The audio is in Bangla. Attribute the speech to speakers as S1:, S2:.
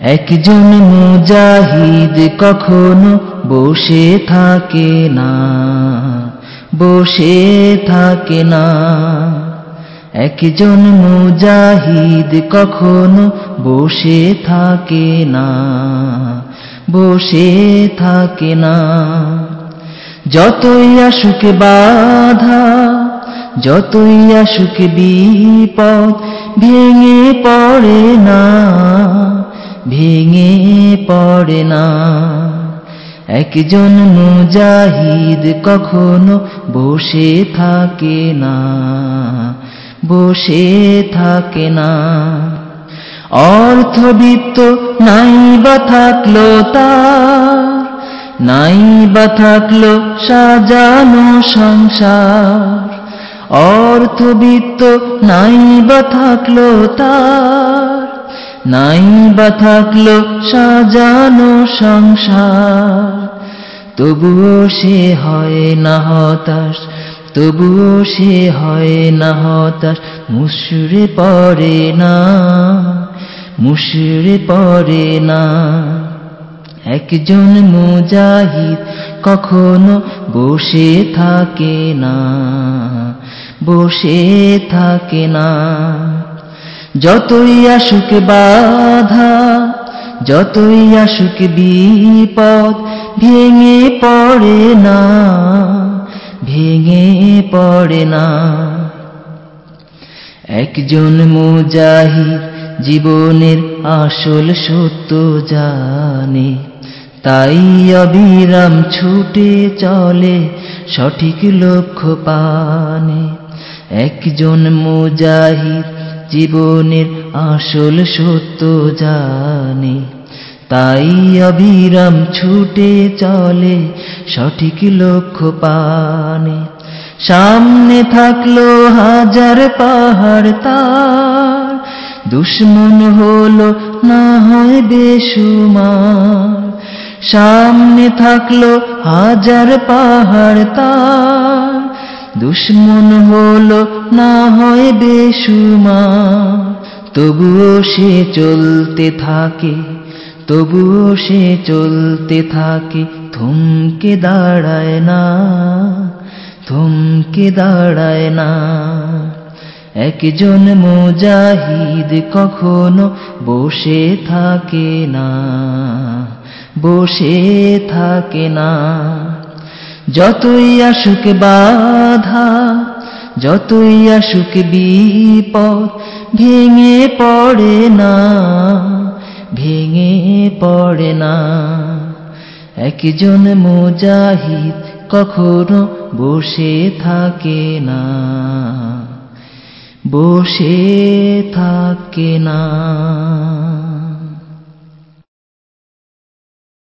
S1: একজন মুজাহিদ কখনো বসে থাকে না, বসে থাকে না। একজন মুজাহিদ কখনো বসে থাকে না, বসে থাকে না। যতই আসুক বাধা, যতই আসুক বিপদ, ভেঙে পড়ে না। ভেঙে পড়ে না। একজন মুজাহিদ কখনো বসে থাকে না, বসে থাকে না। অর্থবিত্ত নাই বা থাকল তার নাই বা থাকল সাজানো সংসার। অর্থবিত্ত নাই বা থাকল তার নাই বা থাকল সাজানো সংসার, তবুও সে হয় না হতাশ, তবুও সে হয় না হতাশ, মুসরে পড়ে না, মুসরে পড়ে না। একজন মুজাহিদ কখনো বসে থাকে না, বসে থাকে না। যতই আসুক বাধা, যতই আসুক বিপদ, ভেঙে পড়ে না, ভেঙে পড়ে না। একজন মুজাহিদ জীবনের আসল সত্য জানে, তাই অবিরাম ছুটে চলে, সঠিক লক্ষ্য পানে। একজন মুজাহিদ জীবনের আসল সত্য জানে। তাই অবিরাম ছুটে চলে সঠিক লক্ষ্য পানে। সামনে থাকল হাজার পাহাড় তার, দুশ্মন হলো না হয় বেসুমার সামনে থাকল হাজার পাহাড় তার দুশ্মন হলো না হয় বেসুমার তবুও সে চলতে থাকে, তবুও সে চলতে থাকে, থমকে দাঁড়ায় না, থমকে দাঁড়ায় না। একজন মুজাহিদ কখনো বসে থাকে না, বসে থাকে না। যতই আসুক বাধা, যতই আসুক বিপদ, ভেঙে পড়ে না, ভেঙে পড়ে না। একজন মুজাহিদ কখনো বসে থাকে না, বসে থাকে না।